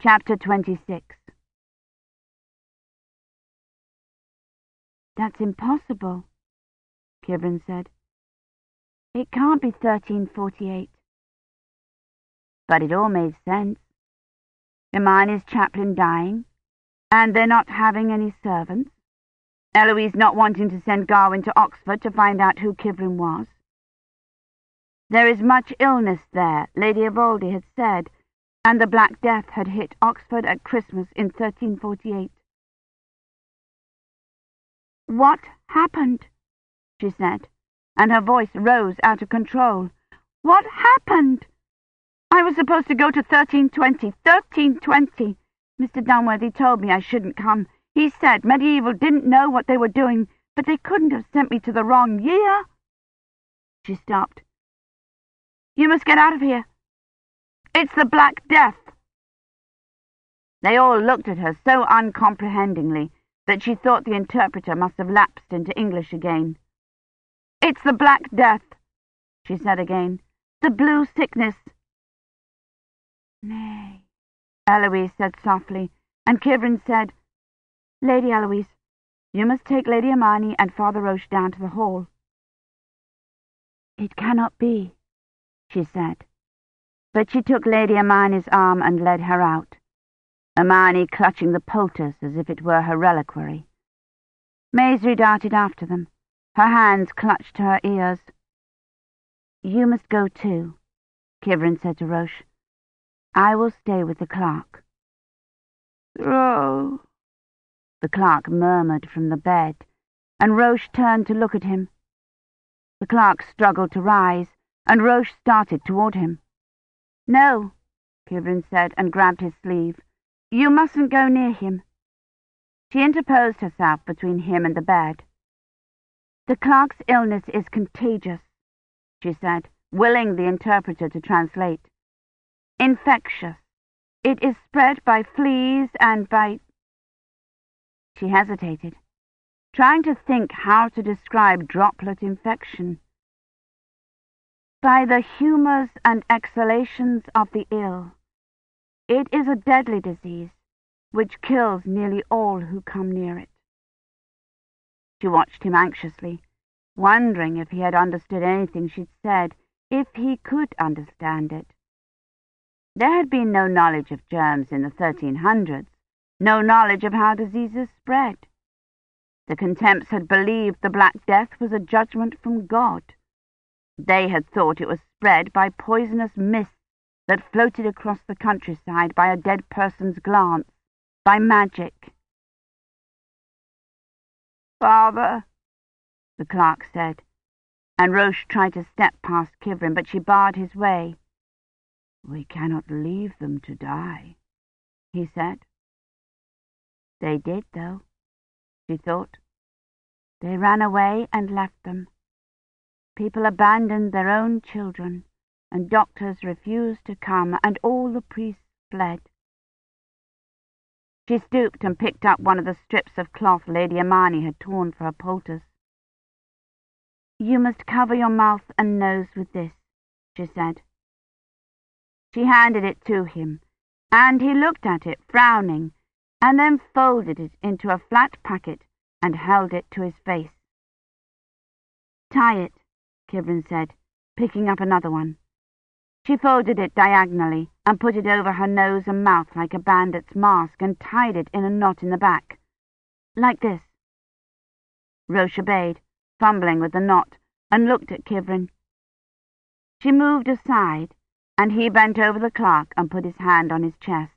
Chapter 26 That's impossible, Kivrin said. It can't be 1348. But it all made sense. The Hermione's chaplain dying, and they're not having any servants. Eloise not wanting to send Gawyn to Oxford to find out who Kivrin was. There is much illness there, Lady Evoldi had said, and the Black Death had hit Oxford at Christmas in 1348. What happened? she said, and her voice rose out of control. What happened? I was supposed to go to 1320, 1320. Mr. Dunworthy told me I shouldn't come. He said medieval didn't know what they were doing, but they couldn't have sent me to the wrong year. She stopped. You must get out of here. It's the Black Death. They all looked at her so uncomprehendingly that she thought the interpreter must have lapsed into English again. It's the Black Death, she said again. The blue sickness. Nay, Eloise said softly, and Kivrin said, Lady Eloise, you must take Lady Hermione and Father Roche down to the hall. It cannot be, she said. But she took Lady Hermione's arm and led her out, Hermione clutching the poultice as if it were her reliquary. Maisry darted after them, her hands clutched to her ears. You must go too, Kivrin said to Roche. I will stay with the clerk. Oh, the clerk murmured from the bed, and Roche turned to look at him. The clerk struggled to rise, and Roche started toward him. No, Kivrin said, and grabbed his sleeve. You mustn't go near him. She interposed herself between him and the bed. The clerk's illness is contagious, she said, willing the interpreter to translate. Infectious. It is spread by fleas and by... She hesitated, trying to think how to describe droplet infection. By the humours and exhalations of the ill. It is a deadly disease, which kills nearly all who come near it. She watched him anxiously, wondering if he had understood anything she'd said, if he could understand it. There had been no knowledge of germs in the 1300s, no knowledge of how diseases spread. The Contemps had believed the Black Death was a judgment from God. They had thought it was spread by poisonous mists that floated across the countryside by a dead person's glance, by magic. Father, the clerk said, and Roche tried to step past Kivrin, but she barred his way. We cannot leave them to die, he said. They did, though, she thought. They ran away and left them. People abandoned their own children, and doctors refused to come, and all the priests fled. She stooped and picked up one of the strips of cloth Lady Hermione had torn for her poultice. You must cover your mouth and nose with this, she said. She handed it to him, and he looked at it, frowning, and then folded it into a flat packet and held it to his face. Tie it, Kivrin said, picking up another one. She folded it diagonally and put it over her nose and mouth like a bandit's mask and tied it in a knot in the back. Like this. Roche obeyed, fumbling with the knot, and looked at Kivrin. She moved aside, and he bent over the clerk and put his hand on his chest.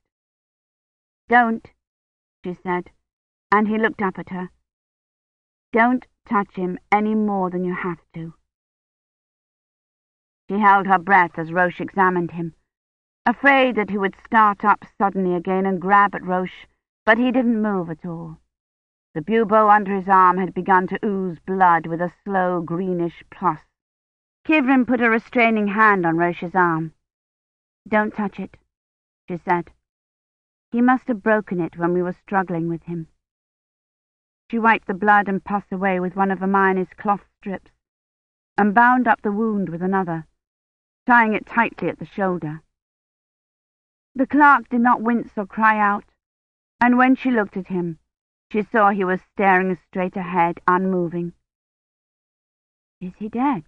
Don't, she said, and he looked up at her. Don't touch him any more than you have to. She held her breath as Roche examined him, afraid that he would start up suddenly again and grab at Roche, but he didn't move at all. The bubo under his arm had begun to ooze blood with a slow greenish pus. Kivrin put a restraining hand on Roche's arm. Don't touch it, she said. He must have broken it when we were struggling with him. She wiped the blood and pus away with one of Hermione's cloth strips, and bound up the wound with another tying it tightly at the shoulder. The clerk did not wince or cry out, and when she looked at him, she saw he was staring straight ahead, unmoving. Is he dead?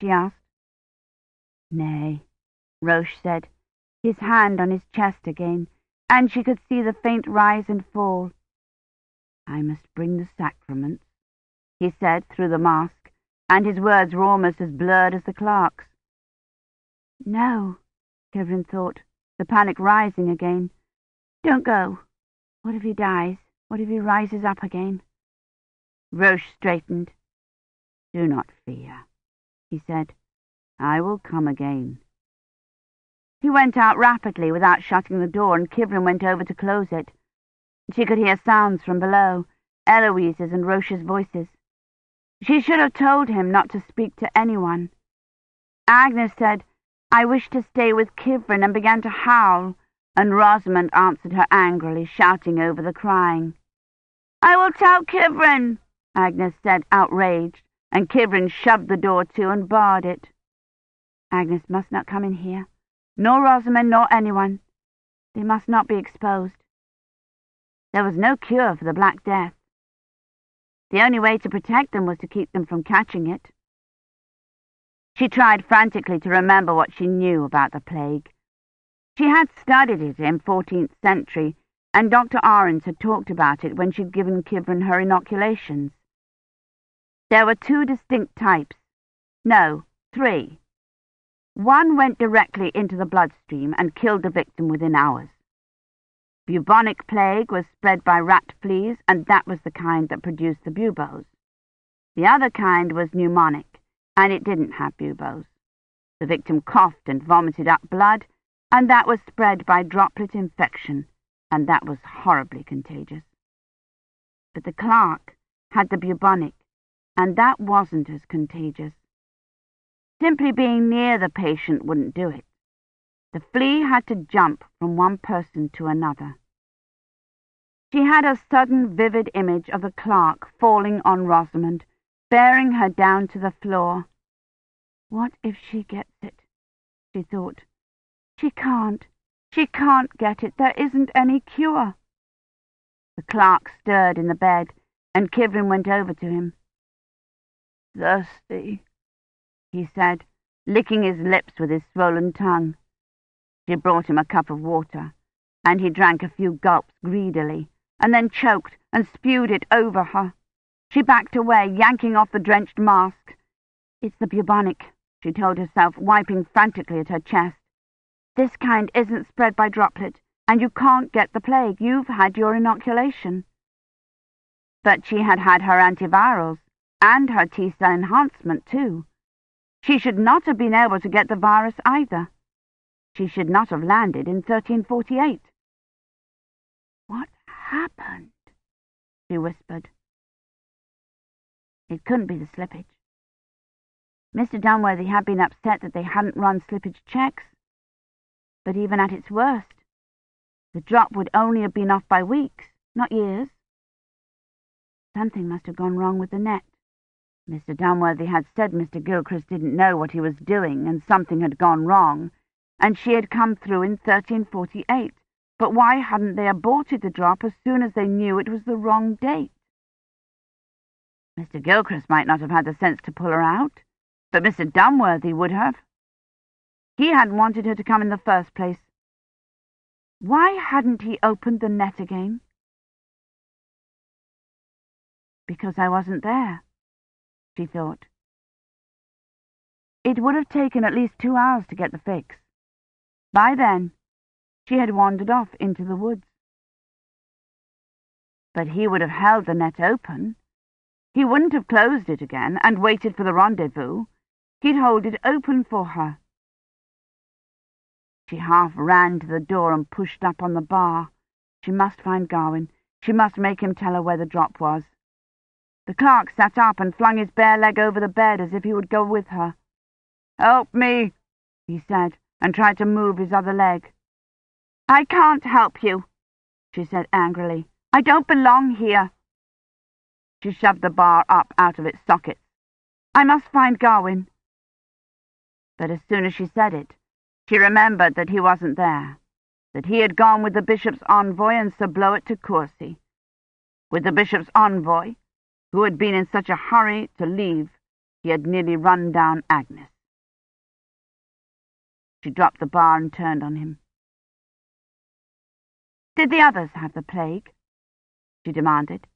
she asked. Nay, Roche said, his hand on his chest again, and she could see the faint rise and fall. I must bring the sacraments, he said through the mask, and his words were almost as blurred as the clerk's. No, Kivrin thought, the panic rising again. Don't go. What if he dies? What if he rises up again? Roche straightened. Do not fear, he said. I will come again. He went out rapidly without shutting the door, and Kivrin went over to close it. She could hear sounds from below, Eloise's and Roche's voices. She should have told him not to speak to anyone. Agnes said, I wish to stay with Kivrin, and began to howl, and Rosamond answered her angrily, shouting over the crying. I will tell Kivrin, Agnes said, outraged, and Kivrin shoved the door to and barred it. Agnes must not come in here nor Rosamond nor anyone. They must not be exposed. There was no cure for the Black Death. The only way to protect them was to keep them from catching it. She tried frantically to remember what she knew about the plague. She had studied it in 14th century, and Dr. Ahrens had talked about it when she'd given Kivrin her inoculations. There were two distinct types. No, three. One went directly into the bloodstream and killed the victim within hours. Bubonic plague was spread by rat fleas, and that was the kind that produced the buboes. The other kind was pneumonic, and it didn't have buboes. The victim coughed and vomited up blood, and that was spread by droplet infection, and that was horribly contagious. But the clerk had the bubonic, and that wasn't as contagious. Simply being near the patient wouldn't do it. The flea had to jump from one person to another. She had a sudden vivid image of the clerk falling on Rosamond, bearing her down to the floor. What if she gets it? she thought. She can't. She can't get it. There isn't any cure. The clerk stirred in the bed, and Kivrin went over to him. Thirsty, he said, licking his lips with his swollen tongue. She brought him a cup of water, and he drank a few gulps greedily, and then choked and spewed it over her. She backed away, yanking off the drenched mask. It's the bubonic, she told herself, wiping frantically at her chest. This kind isn't spread by droplet, and you can't get the plague. You've had your inoculation. But she had had her antivirals, and her T-cell enhancement, too. She should not have been able to get the virus either. She should not have landed in 1348. What happened? she whispered. It couldn't be the slippage. Mr. Dunworthy had been upset that they hadn't run slippage checks. But even at its worst, the drop would only have been off by weeks, not years. Something must have gone wrong with the net. Mr. Dunworthy had said Mr. Gilchrist didn't know what he was doing and something had gone wrong, and she had come through in 1348. But why hadn't they aborted the drop as soon as they knew it was the wrong date? Mr. Gilchrist might not have had the sense to pull her out, but Mr. Dunworthy would have. He hadn't wanted her to come in the first place. Why hadn't he opened the net again? Because I wasn't there she thought. It would have taken at least two hours to get the fix. By then, she had wandered off into the woods. But he would have held the net open. He wouldn't have closed it again and waited for the rendezvous. He'd hold it open for her. She half ran to the door and pushed up on the bar. She must find Gawyn. She must make him tell her where the drop was. The clerk sat up and flung his bare leg over the bed as if he would go with her. Help me, he said, and tried to move his other leg. I can't help you, she said angrily. I don't belong here. She shoved the bar up out of its sockets. I must find Gawyn. But as soon as she said it, she remembered that he wasn't there. that he had gone with the bishop's envoy and Sir Bloet to Courcy. With the bishop's envoy, who had been in such a hurry to leave, he had nearly run down Agnes. She dropped the bar and turned on him. Did the others have the plague? she demanded.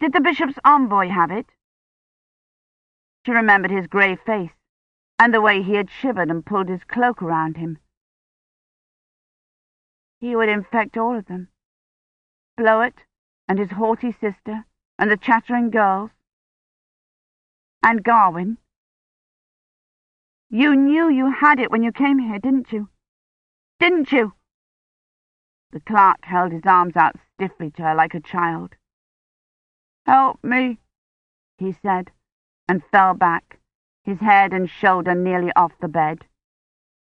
Did the bishop's envoy have it? She remembered his grey face and the way he had shivered and pulled his cloak around him. He would infect all of them. Bloet and his haughty sister and the chattering girls. And Gawyn. You knew you had it when you came here, didn't you? Didn't you? The clerk held his arms out stiffly to her like a child. Help me, he said, and fell back, his head and shoulder nearly off the bed.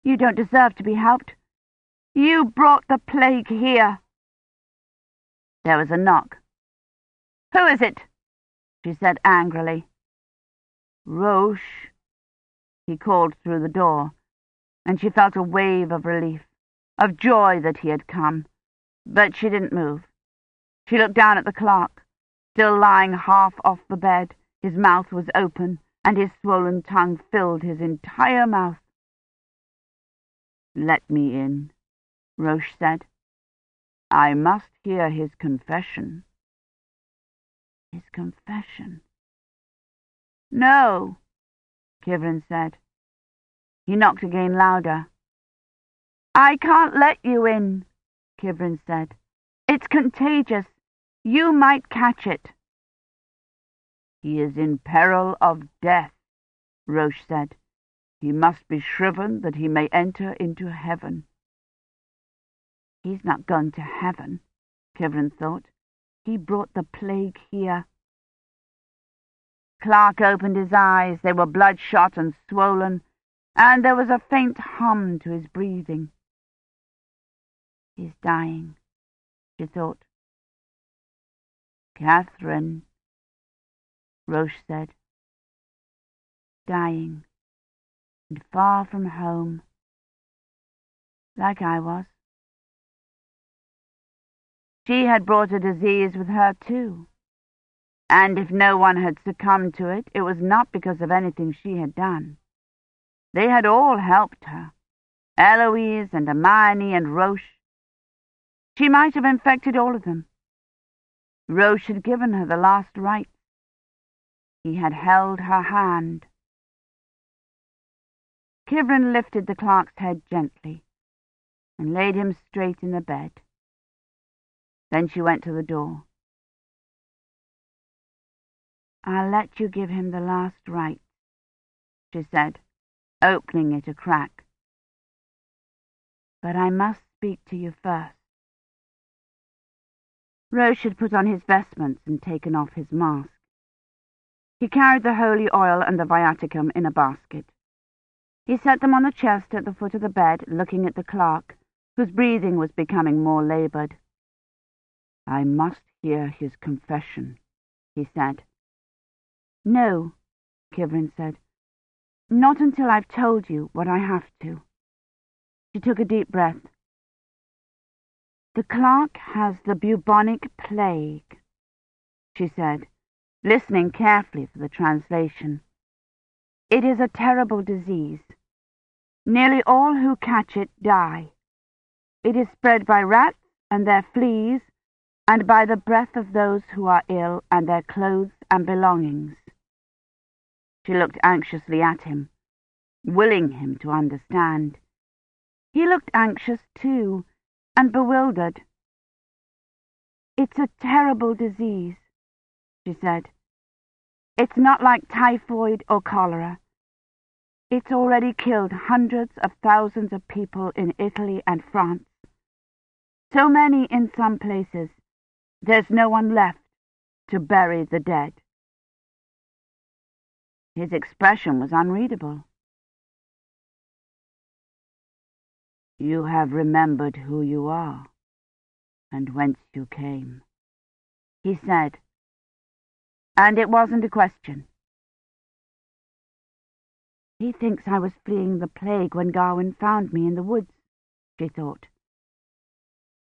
You don't deserve to be helped. You brought the plague here. There was a knock. Who is it? she said angrily. Roche, he called through the door, and she felt a wave of relief, of joy that he had come. But she didn't move. She looked down at the clock, still lying half off the bed. His mouth was open, and his swollen tongue filled his entire mouth. Let me in, Roche said. I must hear his confession. His confession. No, Kivrin said. He knocked again louder. I can't let you in, Kivrin said. It's contagious. You might catch it. He is in peril of death, Roche said. He must be shriven that he may enter into heaven. He's not gone to heaven, Kivrin thought. He brought the plague here. Clark opened his eyes. They were bloodshot and swollen, and there was a faint hum to his breathing. He's dying, she thought. Catherine, Roche said. Dying, and far from home, like I was. She had brought a disease with her, too. And if no one had succumbed to it, it was not because of anything she had done. They had all helped her, Eloise and Hermione and Roche. She might have infected all of them. Roche had given her the last rites. He had held her hand. Kivrin lifted the clerk's head gently and laid him straight in the bed. Then she went to the door. I'll let you give him the last rites, she said, opening it a crack. But I must speak to you first. Roche had put on his vestments and taken off his mask. He carried the holy oil and the viaticum in a basket. He set them on the chest at the foot of the bed, looking at the clerk, whose breathing was becoming more laboured. I must hear his confession, he said. No, Kivrin said. Not until I've told you what I have to. She took a deep breath. The clerk has the bubonic plague, she said, listening carefully for the translation. It is a terrible disease. Nearly all who catch it die. It is spread by rats and their fleas, and by the breath of those who are ill and their clothes and belongings. She looked anxiously at him, willing him to understand. He looked anxious too, and bewildered. It's a terrible disease, she said. It's not like typhoid or cholera. It's already killed hundreds of thousands of people in Italy and France. So many in some places, there's no one left to bury the dead. His expression was unreadable. You have remembered who you are, and whence you came, he said, and it wasn't a question. He thinks I was fleeing the plague when Gawyn found me in the woods, she thought.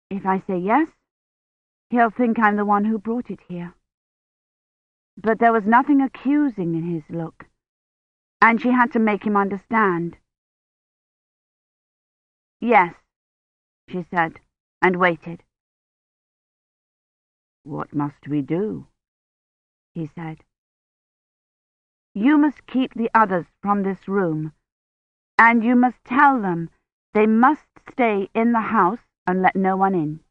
If I say yes, he'll think I'm the one who brought it here. But there was nothing accusing in his look, and she had to make him understand. Yes, she said, and waited. What must we do? he said. You must keep the others from this room, and you must tell them they must stay in the house and let no one in.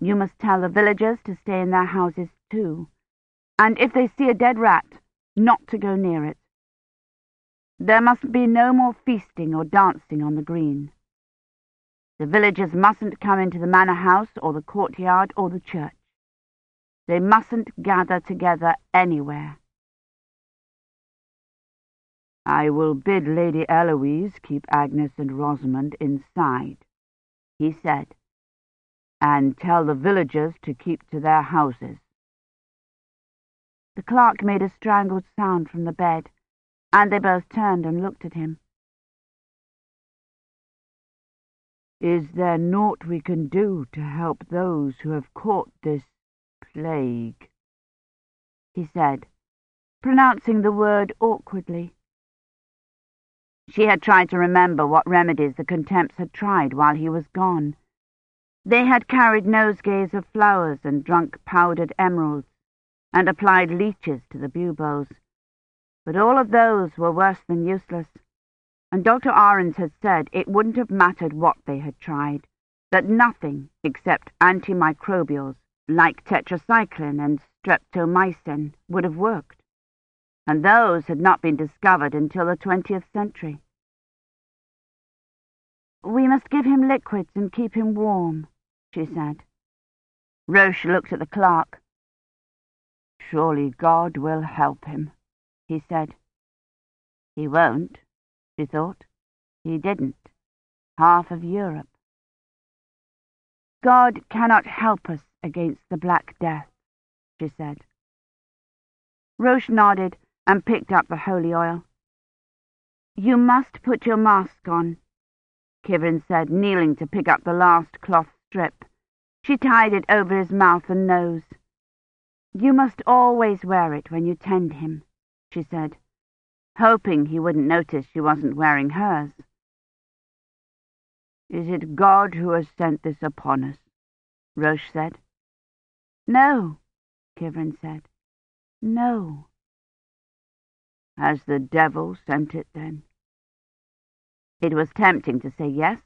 You must tell the villagers to stay in their houses too, and if they see a dead rat, not to go near it. There must be no more feasting or dancing on the green. The villagers mustn't come into the manor house or the courtyard or the church. They mustn't gather together anywhere. I will bid Lady Eloise keep Agnes and Rosamond inside, he said, and tell the villagers to keep to their houses. The clerk made a strangled sound from the bed, and they both turned and looked at him. Is there naught we can do to help those who have caught this plague? he said, pronouncing the word awkwardly. She had tried to remember what remedies the Contemps had tried while he was gone. They had carried nosegays of flowers and drunk powdered emeralds, and applied leeches to the buboes. But all of those were worse than useless and Dr. Ahrens had said it wouldn't have mattered what they had tried, that nothing except antimicrobials like tetracycline and streptomycin would have worked, and those had not been discovered until the 20th century. We must give him liquids and keep him warm, she said. Roche looked at the clerk. Surely God will help him, he said. He won't, she thought. He didn't. Half of Europe. God cannot help us against the Black Death, she said. Roche nodded and picked up the holy oil. You must put your mask on, Kivrin said, kneeling to pick up the last cloth strip. She tied it over his mouth and nose. You must always wear it when you tend him, she said hoping he wouldn't notice she wasn't wearing hers. Is it God who has sent this upon us? Roche said. No, Kivrin said. No. Has the devil sent it then? It was tempting to say yes.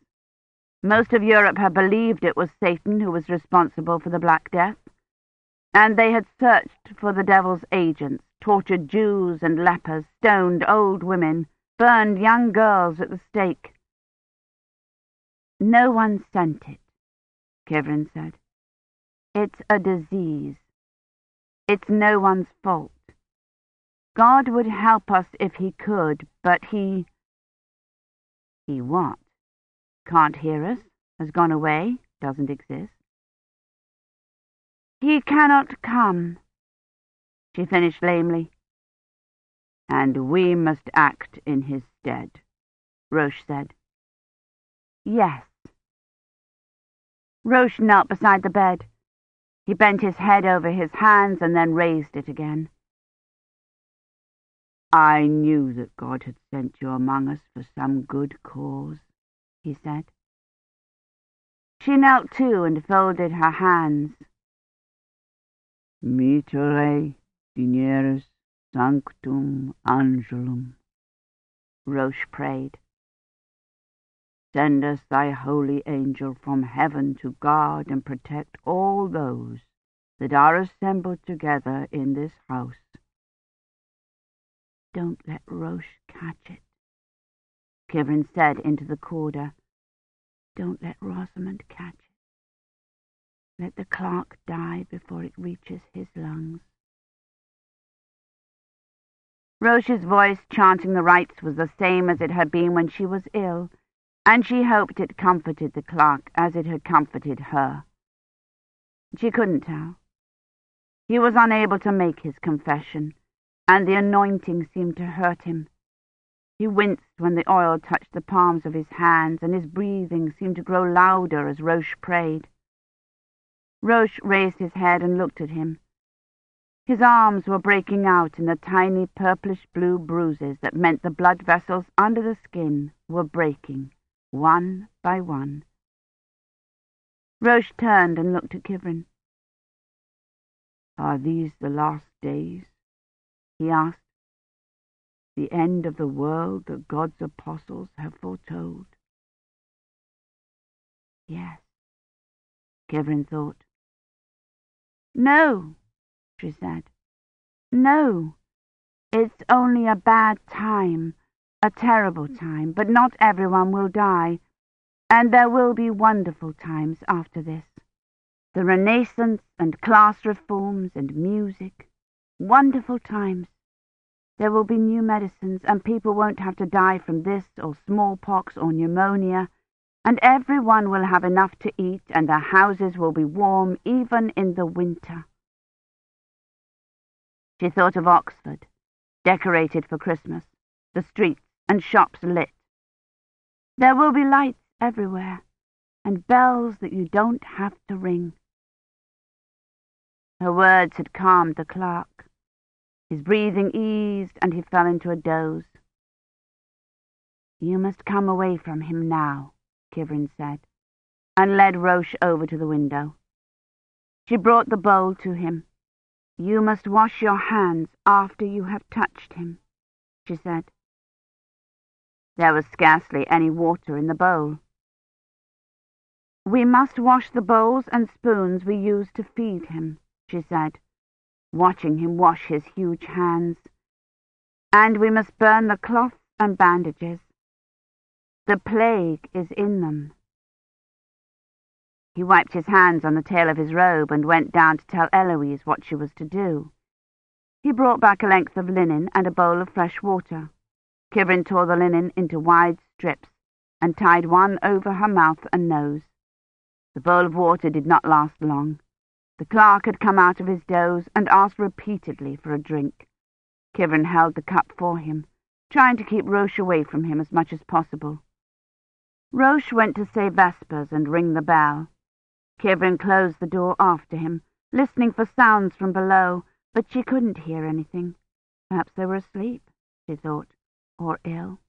Most of Europe had believed it was Satan who was responsible for the Black Death, and they had searched for the devil's agents tortured Jews and lepers, stoned old women, burned young girls at the stake. No one sent it, Kivrin said. It's a disease. It's no one's fault. God would help us if he could, but he... He what? Can't hear us, has gone away, doesn't exist. He cannot come, she finished lamely. And we must act in his stead, Roche said. Yes. Roche knelt beside the bed. He bent his head over his hands and then raised it again. I knew that God had sent you among us for some good cause, he said. She knelt too and folded her hands. Mittere digneris Sanctum Angelum, Roche prayed. Send us thy holy angel from heaven to guard and protect all those that are assembled together in this house. Don't let Roche catch it, Kivrin said into the corridor. Don't let Rosamond catch it. Let the clerk die before it reaches his lungs. Roche's voice chanting the rites was the same as it had been when she was ill, and she hoped it comforted the clerk as it had comforted her. She couldn't tell. He was unable to make his confession, and the anointing seemed to hurt him. He winced when the oil touched the palms of his hands, and his breathing seemed to grow louder as Roche prayed. Roche raised his head and looked at him. His arms were breaking out in the tiny purplish-blue bruises that meant the blood vessels under the skin were breaking, one by one. Roche turned and looked at Kivrin. Are these the last days? he asked. The end of the world that God's apostles have foretold? Yes, Kivrin thought. No, she said. No, it's only a bad time, a terrible time, but not everyone will die, and there will be wonderful times after this. The Renaissance and class reforms and music, wonderful times. There will be new medicines, and people won't have to die from this or smallpox or pneumonia, and everyone will have enough to eat, and their houses will be warm even in the winter. She thought of Oxford, decorated for Christmas, the streets and shops lit. There will be lights everywhere, and bells that you don't have to ring. Her words had calmed the clerk. His breathing eased, and he fell into a doze. You must come away from him now, Kivrin said, and led Roche over to the window. She brought the bowl to him. You must wash your hands after you have touched him, she said. There was scarcely any water in the bowl. We must wash the bowls and spoons we use to feed him, she said watching him wash his huge hands. And we must burn the cloths and bandages. The plague is in them. He wiped his hands on the tail of his robe and went down to tell Eloise what she was to do. He brought back a length of linen and a bowl of fresh water. Kivrin tore the linen into wide strips and tied one over her mouth and nose. The bowl of water did not last long. The clerk had come out of his doze and asked repeatedly for a drink. Kivrin held the cup for him, trying to keep Roche away from him as much as possible. Roche went to say vespers and ring the bell. Kivrin closed the door after him, listening for sounds from below, but she couldn't hear anything. Perhaps they were asleep, she thought, or ill.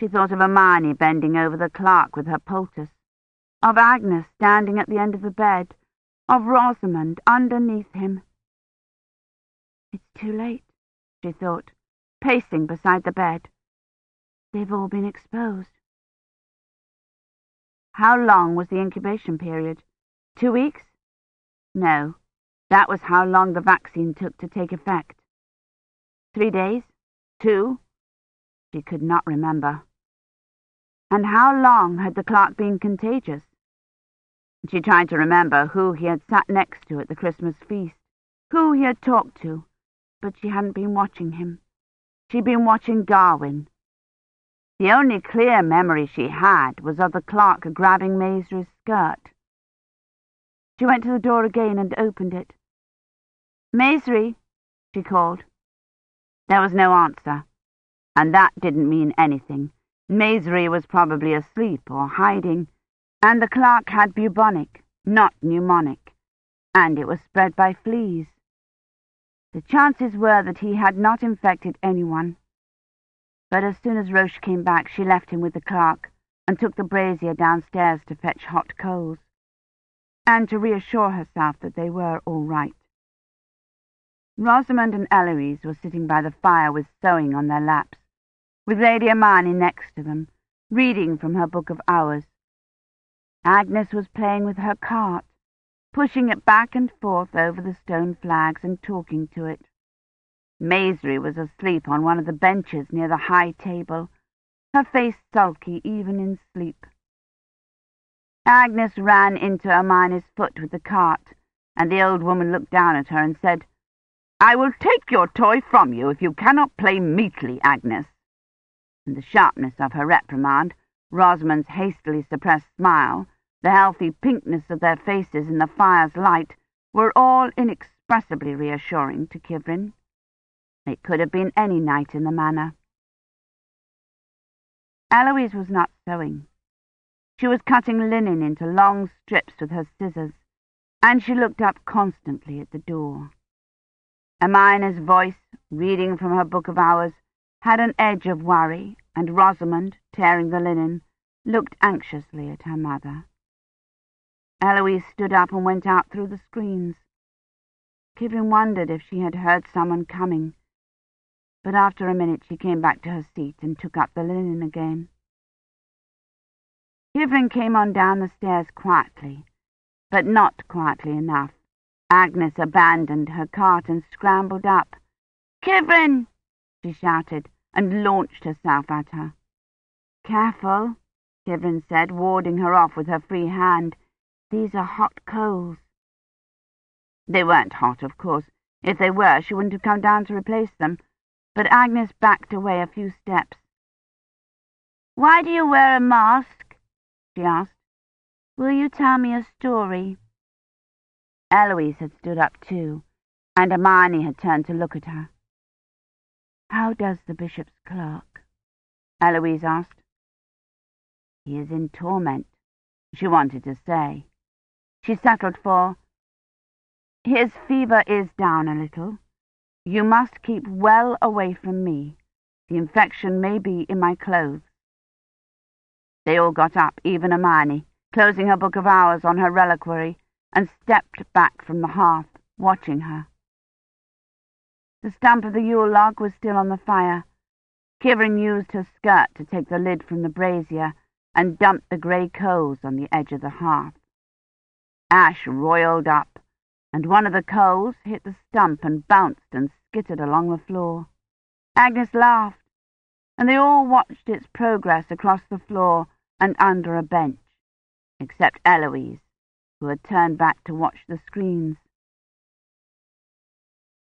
She thought of Hermione bending over the clerk with her poultice, of Agnes standing at the end of the bed, of Rosamond underneath him. It's too late, she thought, pacing beside the bed. They've all been exposed. How long was the incubation period? Two weeks? No, that was how long the vaccine took to take effect. Three days? Two? She could not remember. And how long had the clerk been contagious? She tried to remember who he had sat next to at the Christmas feast, who he had talked to, but she hadn't been watching him. She'd been watching Gawyn. The only clear memory she had was of the clerk grabbing Maisry's skirt. She went to the door again and opened it. Maisry, she called. There was no answer, and that didn't mean anything. Maisry was probably asleep or hiding and the clerk had bubonic, not pneumonic, and it was spread by fleas. The chances were that he had not infected anyone. But as soon as Roche came back, she left him with the clerk and took the brazier downstairs to fetch hot coals, and to reassure herself that they were all right. Rosamond and Eloise were sitting by the fire with sewing on their laps, with Lady Hermione next to them, reading from her book of hours. Agnes was playing with her cart, pushing it back and forth over the stone flags and talking to it. Maisry was asleep on one of the benches near the high table, her face sulky even in sleep. Agnes ran into Hermione's foot with the cart, and the old woman looked down at her and said, I will take your toy from you if you cannot play meekly, Agnes. And the sharpness of her reprimand, Rosamond's hastily suppressed smile, the healthy pinkness of their faces in the fire's light were all inexpressibly reassuring to Kivrin. It could have been any night in the manor. Eloise was not sewing. She was cutting linen into long strips with her scissors, and she looked up constantly at the door. Hermione's voice, reading from her book of hours, had an edge of worry, and Rosamond, tearing the linen, looked anxiously at her mother. Eloise stood up and went out through the screens. Kivrin wondered if she had heard someone coming, but after a minute she came back to her seat and took up the linen again. Kivrin came on down the stairs quietly, but not quietly enough. Agnes abandoned her cart and scrambled up. Kivrin! she shouted, and launched herself at her. Careful, Kivrin said, warding her off with her free hand. These are hot coals. They weren't hot, of course. If they were, she wouldn't have come down to replace them. But Agnes backed away a few steps. Why do you wear a mask? she asked. Will you tell me a story? Eloise had stood up too, and Hermione had turned to look at her. How does the bishop's clerk? Eloise asked. He is in torment, she wanted to say. She settled for, His fever is down a little. You must keep well away from me. The infection may be in my clothes. They all got up, even Hermione, closing her book of hours on her reliquary, and stepped back from the hearth, watching her. The stump of the Yule log was still on the fire. Kivrin used her skirt to take the lid from the brazier and dumped the grey coals on the edge of the hearth. Ash roiled up, and one of the coals hit the stump and bounced and skittered along the floor. Agnes laughed, and they all watched its progress across the floor and under a bench, except Eloise, who had turned back to watch the screens.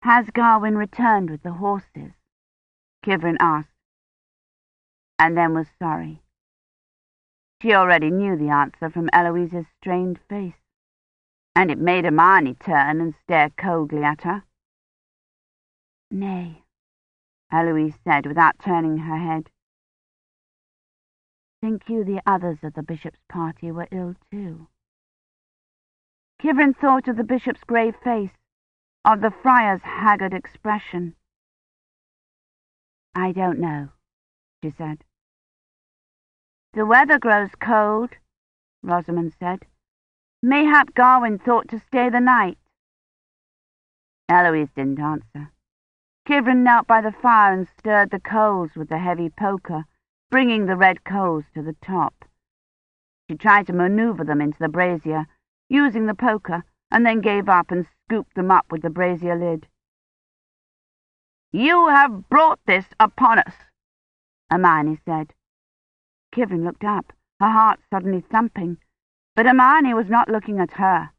Has Gawyn returned with the horses? Kivrin asked, and then was sorry. She already knew the answer from Eloise's strained face, and it made Hermione turn and stare coldly at her. Nay, Eloise said without turning her head. Think you the others of the bishop's party were ill too? Kivrin thought of the bishop's grave face, of the friar's haggard expression. I don't know, she said. The weather grows cold, Rosamond said. Mayhap Gawyn thought to stay the night. Eloise didn't answer. Kivrin knelt by the fire and stirred the coals with the heavy poker, bringing the red coals to the top. She tried to maneuver them into the brazier, using the poker, and then gave up and scooped them up with the brazier lid. You have brought this upon us, Hermione said. Kivrin looked up, her heart suddenly thumping. But Hermione was not looking at her.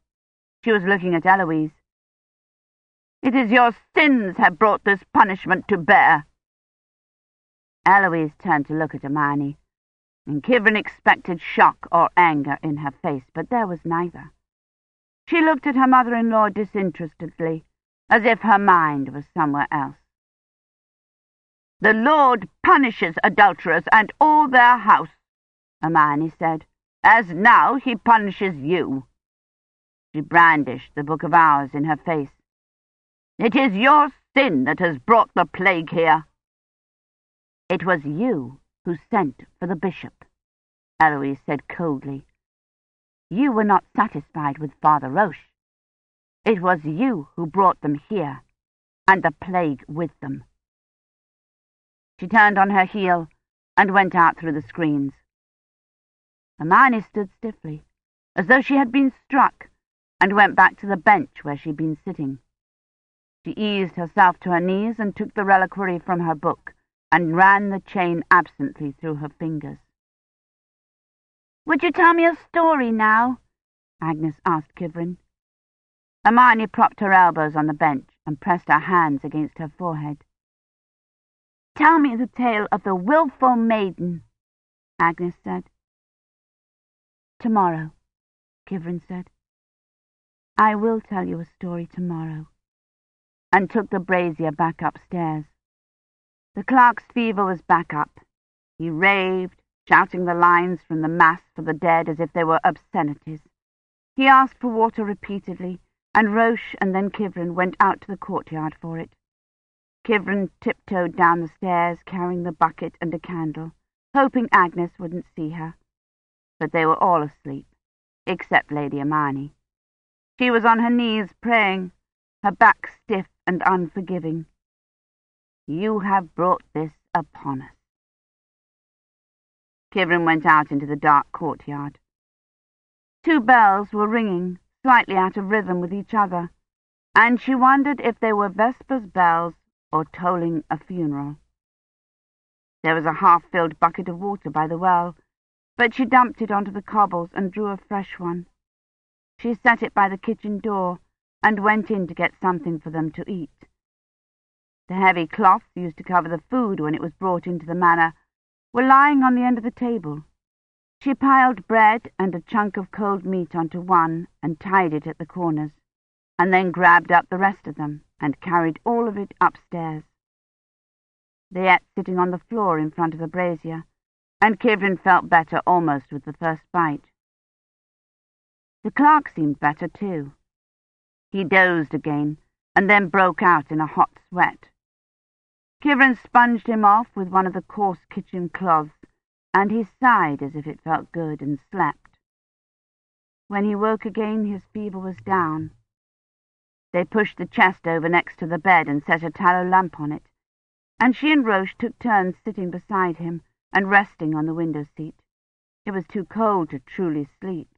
She was looking at Eloise. It is your sins have brought this punishment to bear. Eloise turned to look at Hermione, and Kivrin expected shock or anger in her face, but there was neither. She looked at her mother-in-law disinterestedly, as if her mind was somewhere else. The Lord punishes adulterers and all their house, Hermione said, as now he punishes you. She brandished the Book of Hours in her face. It is your sin that has brought the plague here. It was you who sent for the bishop, Eloise said coldly. You were not satisfied with Father Roche. It was you who brought them here, and the plague with them. She turned on her heel and went out through the screens. Hermione stood stiffly, as though she had been struck, and went back to the bench where she'd been sitting. She eased herself to her knees and took the reliquary from her book and ran the chain absently through her fingers. Would you tell me a story now? Agnes asked Kivrin. Hermione propped her elbows on the bench and pressed her hands against her forehead. Tell me the tale of the wilful maiden, Agnes said. Tomorrow, Kivrin said. I will tell you a story tomorrow, and took the brazier back upstairs. The clerk's fever was back up. He raved, shouting the lines from the Mass for the dead as if they were obscenities. He asked for water repeatedly, and Roche and then Kivrin went out to the courtyard for it. Kivrin tiptoed down the stairs, carrying the bucket and a candle, hoping Agnes wouldn't see her. But they were all asleep, except Lady Imeyne. She was on her knees praying, her back stiff and unforgiving. You have brought this upon us. Kivrin went out into the dark courtyard. Two bells were ringing, slightly out of rhythm with each other, and she wondered if they were Vespers bells or tolling a funeral. There was a half-filled bucket of water by the well, but she dumped it onto the cobbles and drew a fresh one. She set it by the kitchen door and went in to get something for them to eat. The heavy cloths used to cover the food when it was brought into the manor were lying on the end of the table. She piled bread and a chunk of cold meat onto one and tied it at the corners, and then grabbed up the rest of them and carried all of it upstairs. They ate sitting on the floor in front of the brazier, and Kivrin felt better almost with the first bite. The clerk seemed better too. He dozed again, and then broke out in a hot sweat. Kivrin sponged him off with one of the coarse kitchen cloths, and he sighed as if it felt good, and slept. When he woke again, his fever was down. They pushed the chest over next to the bed and set a tallow lamp on it, and she and Roche took turns sitting beside him and resting on the window seat. It was too cold to truly sleep,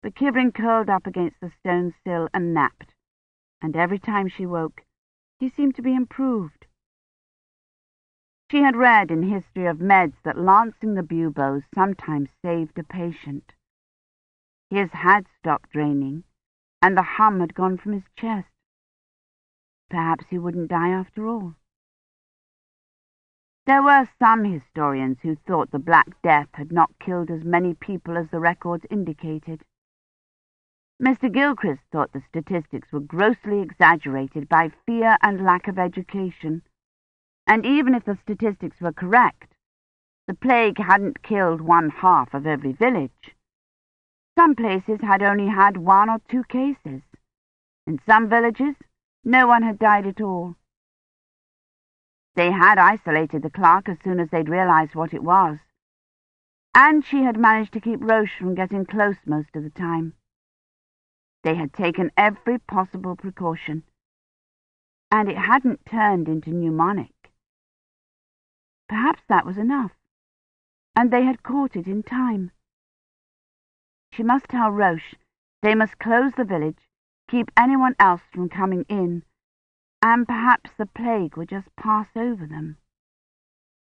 but Kivrin curled up against the stone sill and napped, and every time she woke, he seemed to be improved. She had read in history of meds that lancing the buboes sometimes saved a patient. His had stopped draining, and the hum had gone from his chest. Perhaps he wouldn't die after all. There were some historians who thought the Black Death had not killed as many people as the records indicated. Mr. Gilchrist thought the statistics were grossly exaggerated by fear and lack of education and even if the statistics were correct, the plague hadn't killed one half of every village. Some places had only had one or two cases. In some villages, no one had died at all. They had isolated the clerk as soon as they'd realized what it was, and she had managed to keep Roche from getting close most of the time. They had taken every possible precaution, and it hadn't turned into pneumonic. Perhaps that was enough, and they had caught it in time. She must tell Roche they must close the village, keep anyone else from coming in, and perhaps the plague would just pass over them.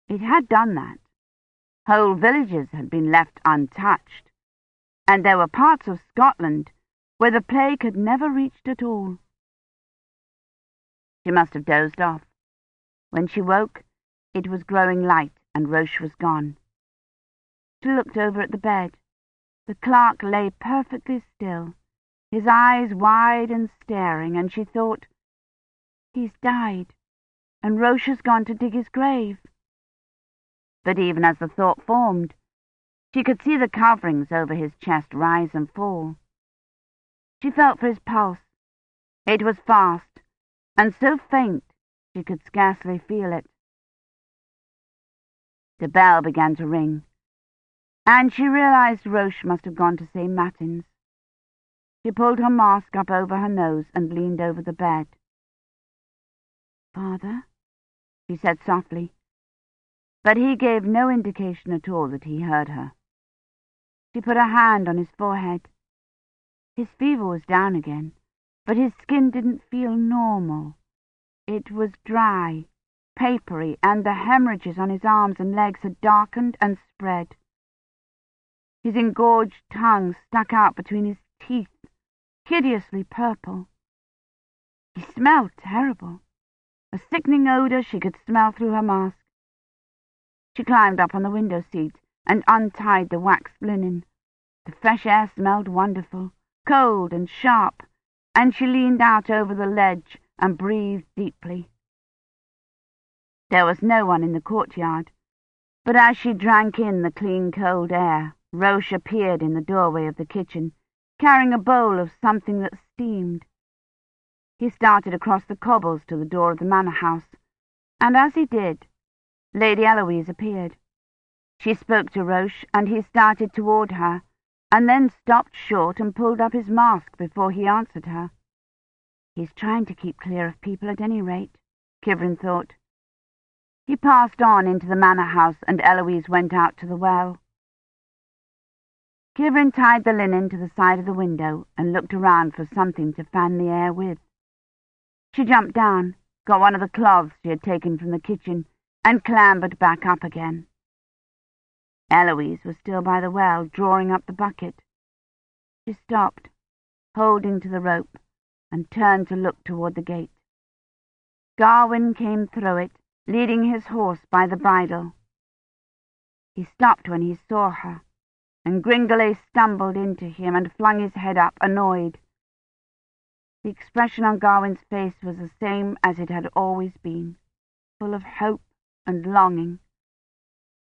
It had done that. Whole villages had been left untouched, and there were parts of Scotland where the plague had never reached at all. She must have dozed off. When she woke, it was growing light, and Roche was gone. She looked over at the bed. The clerk lay perfectly still, his eyes wide and staring, and she thought, He's died, and Roche has gone to dig his grave. But even as the thought formed, she could see the coverings over his chest rise and fall. She felt for his pulse. It was fast, and so faint she could scarcely feel it. The bell began to ring, and she realized Roche must have gone to say matins. She pulled her mask up over her nose and leaned over the bed. Father, she said softly, but he gave no indication at all that he heard her. She put her hand on his forehead. His fever was down again, but his skin didn't feel normal. It was dry papery, and the hemorrhages on his arms and legs had darkened and spread. His engorged tongue stuck out between his teeth, hideously purple. He smelled terrible, a sickening odour she could smell through her mask. She climbed up on the window seat and untied the waxed linen. The fresh air smelled wonderful, cold and sharp, and she leaned out over the ledge and breathed deeply. There was no one in the courtyard, But as she drank in the clean cold air, Roche appeared in the doorway of the kitchen, carrying a bowl of something that steamed. He started across the cobbles to the door of the manor house, and as he did, Lady Eloise appeared. She spoke to Roche, and he started toward her, and then stopped short and pulled up his mask before he answered her. He's trying to keep clear of people at any rate, Kivrin thought. He passed on into the manor house, and Eloise went out to the well. Kivrin tied the linen to the side of the window and looked around for something to fan the air with. She jumped down, got one of the cloths she had taken from the kitchen, and clambered back up again. Eloise was still by the well, drawing up the bucket. She stopped, holding to the rope, and turned to look toward the gate. Gawyn came through it, leading his horse by the bridle. He stopped when he saw her, and Gringolet stumbled into him and flung his head up, annoyed. The expression on Gawyn's face was the same as it had always been, full of hope and longing,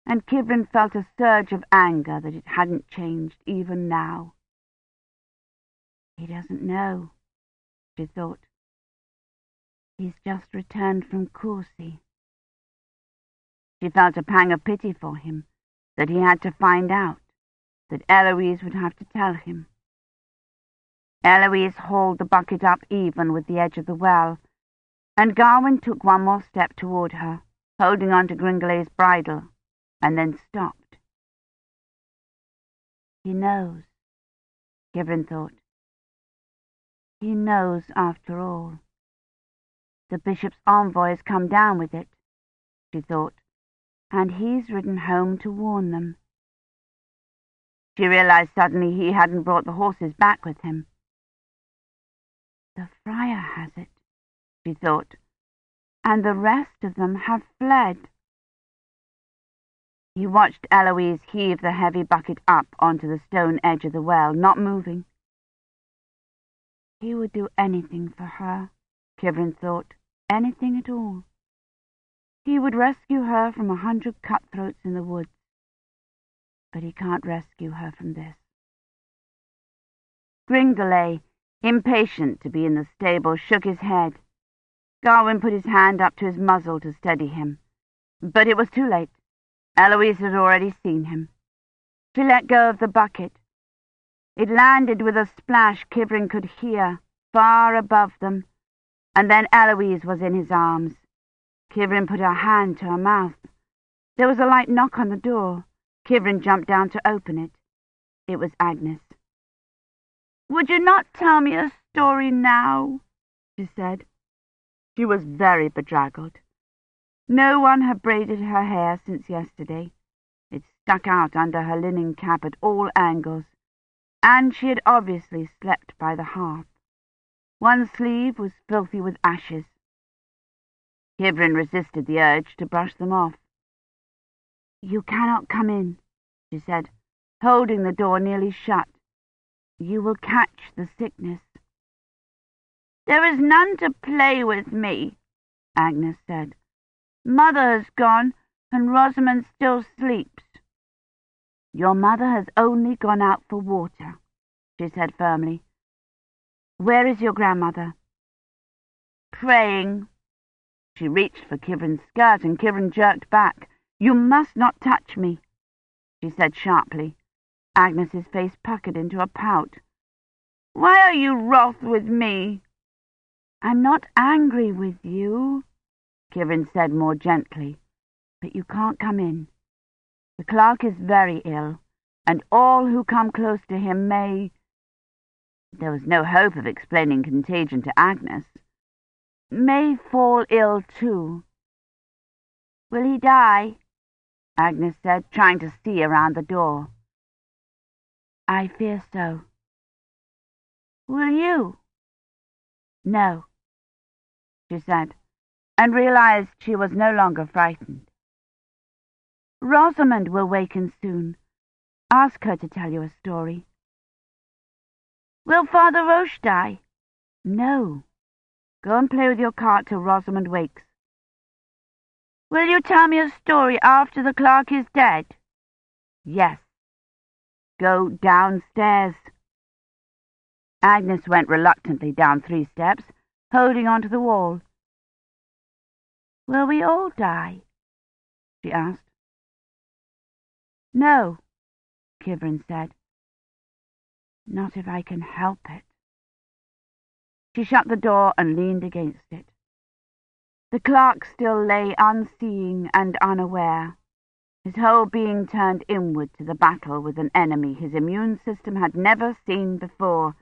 and Kivrin felt a surge of anger that it hadn't changed even now. He doesn't know, she thought. He's just returned from Courcy. She felt a pang of pity for him, that he had to find out that Eloise would have to tell him. Eloise hauled the bucket up even with the edge of the well, and Gawyn took one more step toward her, holding on to Gringolet's bridle, and then stopped. He knows, Kivrin thought. He knows after all. The bishop's envoy has come down with it, she thought, and he's ridden home to warn them. She realized suddenly he hadn't brought the horses back with him. The friar has it, she thought, and the rest of them have fled. He watched Eloise heave the heavy bucket up onto the stone edge of the well, not moving. He would do anything for her, Kivrin thought, anything at all. He would rescue her from a hundred cutthroats in the woods but he can't rescue her from this. Gringolet, impatient to be in the stable, shook his head. Gawyn put his hand up to his muzzle to steady him. But it was too late. Eloise had already seen him. She let go of the bucket. It landed with a splash Kivrin could hear, far above them, and then Eloise was in his arms. Kivrin put her hand to her mouth. There was a light knock on the door. Kivrin jumped down to open it. It was Agnes. Would you not tell me a story now? she said. She was very bedraggled. No one had braided her hair since yesterday. It stuck out under her linen cap at all angles, and she had obviously slept by the hearth. One sleeve was filthy with ashes. Kivrin resisted the urge to brush them off. You cannot come in, she said, holding the door nearly shut. You will catch the sickness. There is none to play with me, Agnes said. Mother has gone, and Rosamond still sleeps. Your mother has only gone out for water, she said firmly. Where is your grandmother? Praying. She reached for Kivrin's skirt, and Kivrin jerked back. You must not touch me, she said sharply. Agnes's face puckered into a pout. Why are you wroth with me? I'm not angry with you, Kivrin said more gently, but you can't come in. The clerk is very ill, and all who come close to him may... There was no hope of explaining contagion to Agnes. May fall ill too. Will he die? Agnes said, trying to see around the door. I fear so. Will you? No, she said, and realized she was no longer frightened. Rosamond will waken soon. Ask her to tell you a story. Will Father Roche die? No. Go and play with your cart till Rosamond wakes. Will you tell me a story after the clerk is dead? Yes. Go downstairs. Agnes went reluctantly down three steps, holding onto the wall. Will we all die? she asked. No, Kivrin said. Not if I can help it. She shut the door and leaned against it. The clerk still lay unseeing and unaware, his whole being turned inward to the battle with an enemy his immune system had never seen before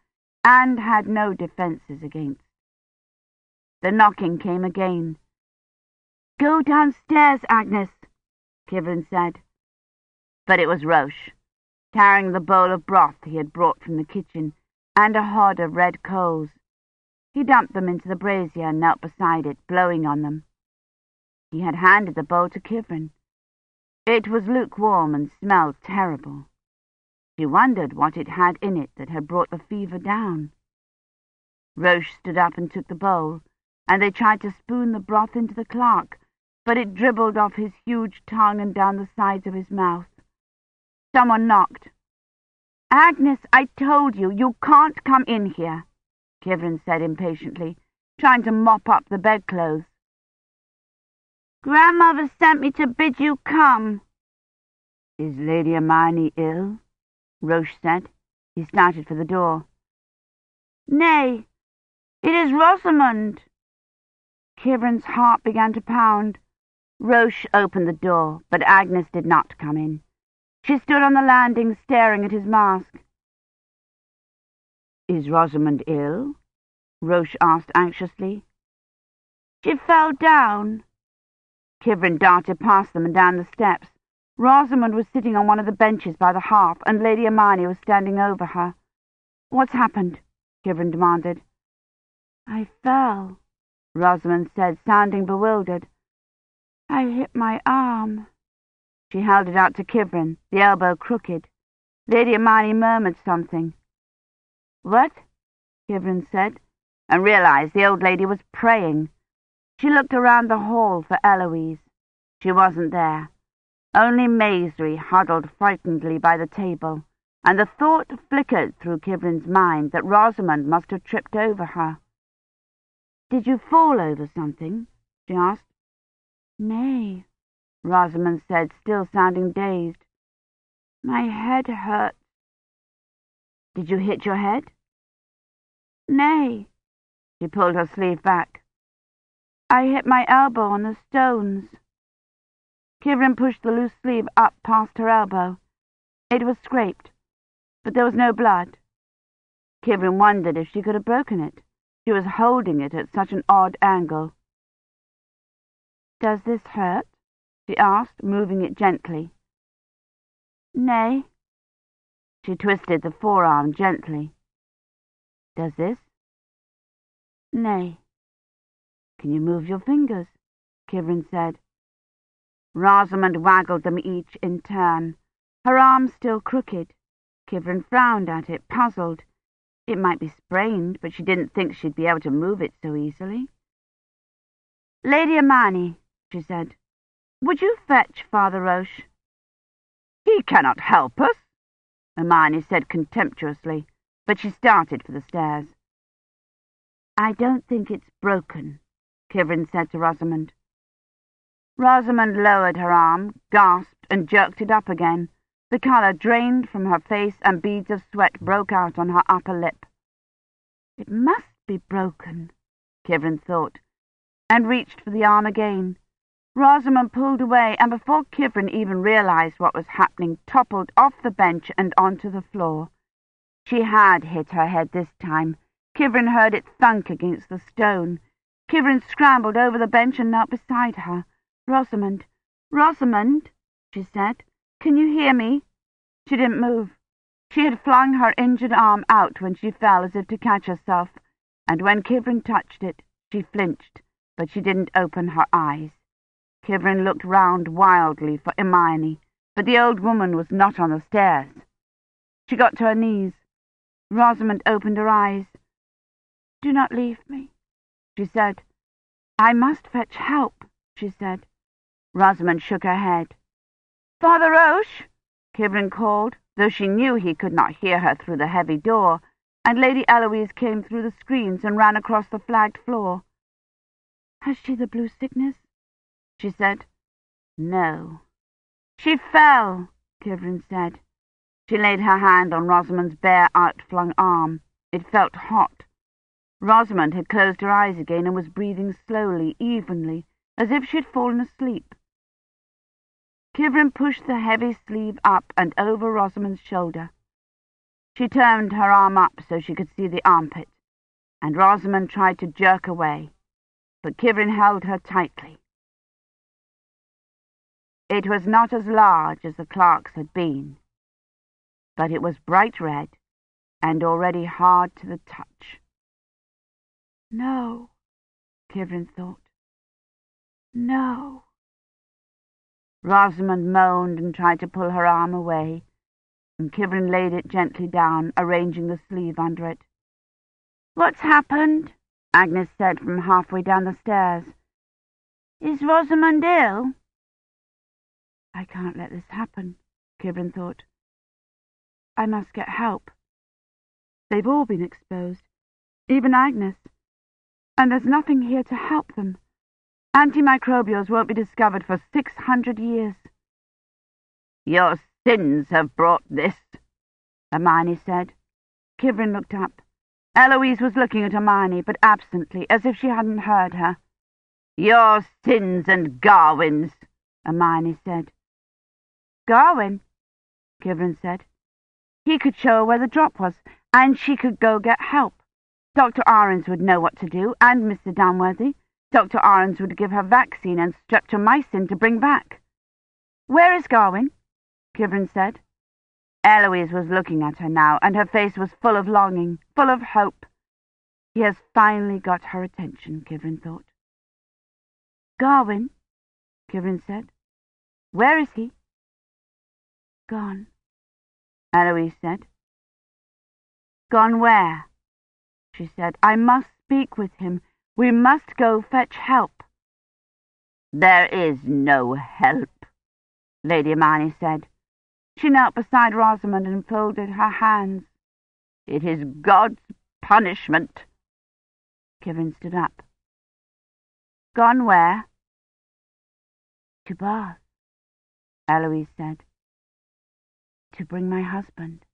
and had no defences against. The knocking came again. Go downstairs, Agnes, Kivrin said. But it was Roche, carrying the bowl of broth he had brought from the kitchen and a hod of red coals. He dumped them into the brazier and knelt beside it, blowing on them. He had handed the bowl to Kivrin. It was lukewarm and smelled terrible. She wondered what it had in it that had brought the fever down. Roche stood up and took the bowl, and they tried to spoon the broth into the clerk, but it dribbled off his huge tongue and down the sides of his mouth. Someone knocked. Agnes, I told you, you can't come in here. Kivrin said impatiently, trying to mop up the bedclothes. Grandmother sent me to bid you come. Is Lady Imeyne ill? Roche said. He started for the door. Nay, it is Rosamond. Kivrin's heart began to pound. Roche opened the door, but Agnes did not come in. She stood on the landing staring at his mask. Is Rosamond ill? Roche asked anxiously. She fell down. Kivrin darted past them and down the steps. Rosamond was sitting on one of the benches by the hearth, and Lady Imeyne was standing over her. What's happened? Kivrin demanded. I fell, Rosamond said, sounding bewildered. I hit my arm. She held it out to Kivrin, the elbow crooked. Lady Imeyne murmured something. What? Kivrin said, and realized the old lady was praying. She looked around the hall for Eloise. She wasn't there. Only Maisry huddled frightenedly by the table, and the thought flickered through Kivrin's mind that Rosamond must have tripped over her. Did you fall over something? she asked. Nay, Rosamond said, still sounding dazed. My head hurts. Did you hit your head? Nay. She pulled her sleeve back. I hit my elbow on the stones. Kivrin pushed the loose sleeve up past her elbow. It was scraped, but there was no blood. Kivrin wondered if she could have broken it. She was holding it at such an odd angle. Does this hurt? she asked, moving it gently. Nay. She twisted the forearm gently. Does this? Nay. Can you move your fingers? Kivrin said. Rosamond waggled them each in turn, her arm still crooked. Kivrin frowned at it, puzzled. It might be sprained, but she didn't think she'd be able to move it so easily. Lady Imeyne, she said, would you fetch Father Roche? He cannot help us, Imeyne said contemptuously but she started for the stairs. I don't think it's broken, Kivrin said to Rosamond. Rosamond lowered her arm, gasped, and jerked it up again. The colour drained from her face and beads of sweat broke out on her upper lip. It must be broken, Kivrin thought, and reached for the arm again. Rosamond pulled away, and before Kivrin even realized what was happening, toppled off the bench and onto the floor. She had hit her head this time. Kivrin heard it thunk against the stone. Kivrin scrambled over the bench and knelt beside her. Rosamond, Rosamond, she said, can you hear me? She didn't move. She had flung her injured arm out when she fell as if to catch herself, and when Kivrin touched it, she flinched, but she didn't open her eyes. Kivrin looked round wildly for Imeyne, but the old woman was not on the stairs. She got to her knees. Rosamond opened her eyes. Do not leave me, she said. I must fetch help, she said. Rosamond shook her head. Father Roche, Kivrin called, though she knew he could not hear her through the heavy door, and Lady Eloise came through the screens and ran across the flagged floor. Has she the blue sickness? she said. No. She fell, Kivrin said. She laid her hand on Rosamond's bare, outflung arm. It felt hot. Rosamond had closed her eyes again and was breathing slowly, evenly, as if she had fallen asleep. Kivrin pushed the heavy sleeve up and over Rosamond's shoulder. She turned her arm up so she could see the armpit, and Rosamond tried to jerk away, but Kivrin held her tightly. It was not as large as the clerk's had been, but it was bright red and already hard to the touch. No, Kivrin thought. No. Rosamond moaned and tried to pull her arm away, and Kivrin laid it gently down, arranging the sleeve under it. What's happened? Agnes said from halfway down the stairs. Is Rosamond ill? I can't let this happen, Kivrin thought. I must get help. They've all been exposed, even Agnes, and there's nothing here to help them. Antimicrobials won't be discovered for six hundred years. Your sins have brought this, Imeyne said. Kivrin looked up. Eloise was looking at Imeyne, but absently, as if she hadn't heard her. Your sins and Gawyn's, Imeyne said. Gawyn, Kivrin said. He could show her where the drop was, and she could go get help. Dr. Ahrens would know what to do, and Mr. Dunworthy. Dr. Ahrens would give her vaccine and streptomycin to bring back. Where is Gawyn? Kivrin said. Eloise was looking at her now, and her face was full of longing, full of hope. He has finally got her attention, Kivrin thought. Gawyn, Kivrin said. Where is he? Gone, Eloise said. Gone where? She said. I must speak with him. We must go fetch help. There is no help, Lady Imeyne said. She knelt beside Rosamond and folded her hands. It is God's punishment. Kivrin stood up. Gone where? To Bath, Eloise said. To bring my husband.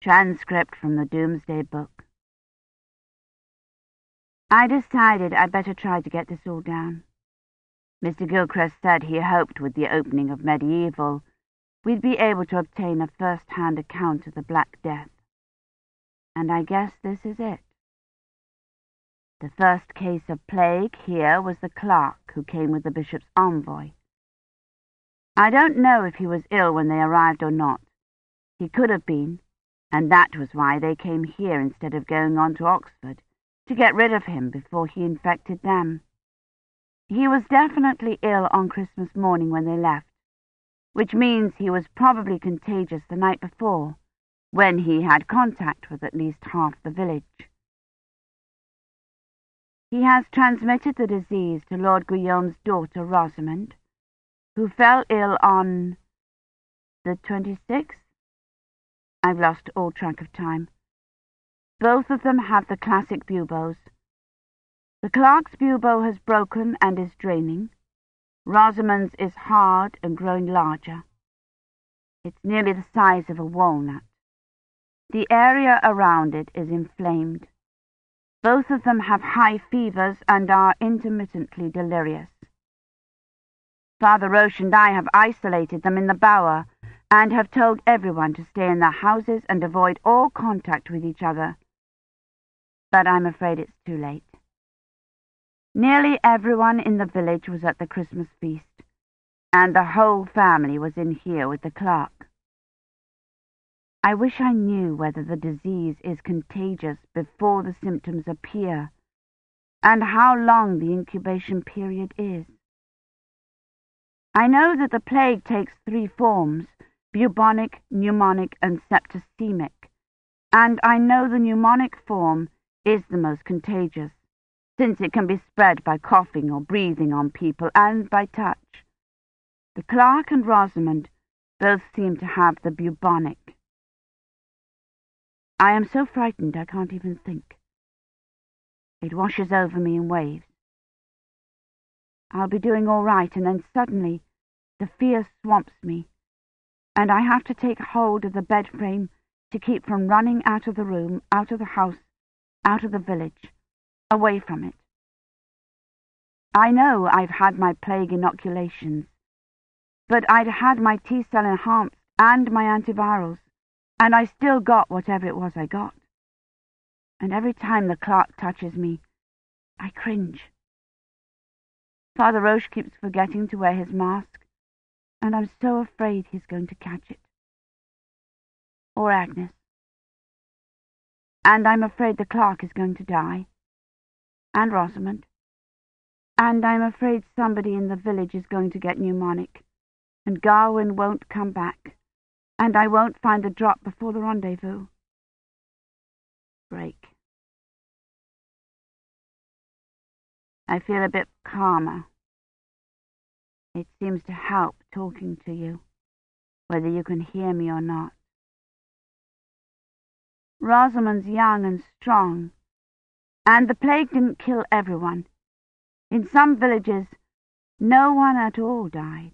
Transcript from the Doomsday Book. I decided I'd better try to get this all down. Mr. Gilchrist said he hoped with the opening of medieval we'd be able to obtain a first-hand account of the Black Death. And I guess this is it. The first case of plague here was the clerk who came with the bishop's envoy. I don't know if he was ill when they arrived or not. He could have been, and that was why they came here instead of going on to Oxford, to get rid of him before he infected them. He was definitely ill on Christmas morning when they left, which means he was probably contagious the night before, when he had contact with at least half the village. He has transmitted the disease to Lord Guillaume's daughter Rosamond, who fell ill on the 26th I've lost all track of time. Both of them have the classic buboes. The clerk's bubo has broken and is draining. Rosamond's is hard and growing larger. It's nearly the size of a walnut. The area around it is inflamed. Both of them have high fevers and are intermittently delirious. Father Roche and I have isolated them in the bower and have told everyone to stay in their houses and avoid all contact with each other. But I'm afraid it's too late. Nearly everyone in the village was at the Christmas feast, and the whole family was in here with the clerk. I wish I knew whether the disease is contagious before the symptoms appear, and how long the incubation period is. I know that the plague takes three forms, bubonic, pneumonic, and septicemic, and I know the pneumonic form is the most contagious, since it can be spread by coughing or breathing on people and by touch. The clerk and Rosamond both seem to have the bubonic. I am so frightened I can't even think. It washes over me in waves. I'll be doing all right, and then suddenly the fear swamps me, and I have to take hold of the bed frame to keep from running out of the room, out of the house, out of the village, away from it. I know I've had my plague inoculations, but I'd had my T-cell enhanced and my antivirals, and I still got whatever it was I got. And every time the clerk touches me, I cringe. Father Roche keeps forgetting to wear his mask, and I'm so afraid he's going to catch it. Or Agnes. And I'm afraid the clerk is going to die. And Rosamond. And I'm afraid somebody in the village is going to get pneumonic, and Gawyn won't come back, and I won't find the drop before the rendezvous. Break. I feel a bit calmer. It seems to help talking to you, whether you can hear me or not. Rosamond's young and strong, and the plague didn't kill everyone. In some villages, no one at all died.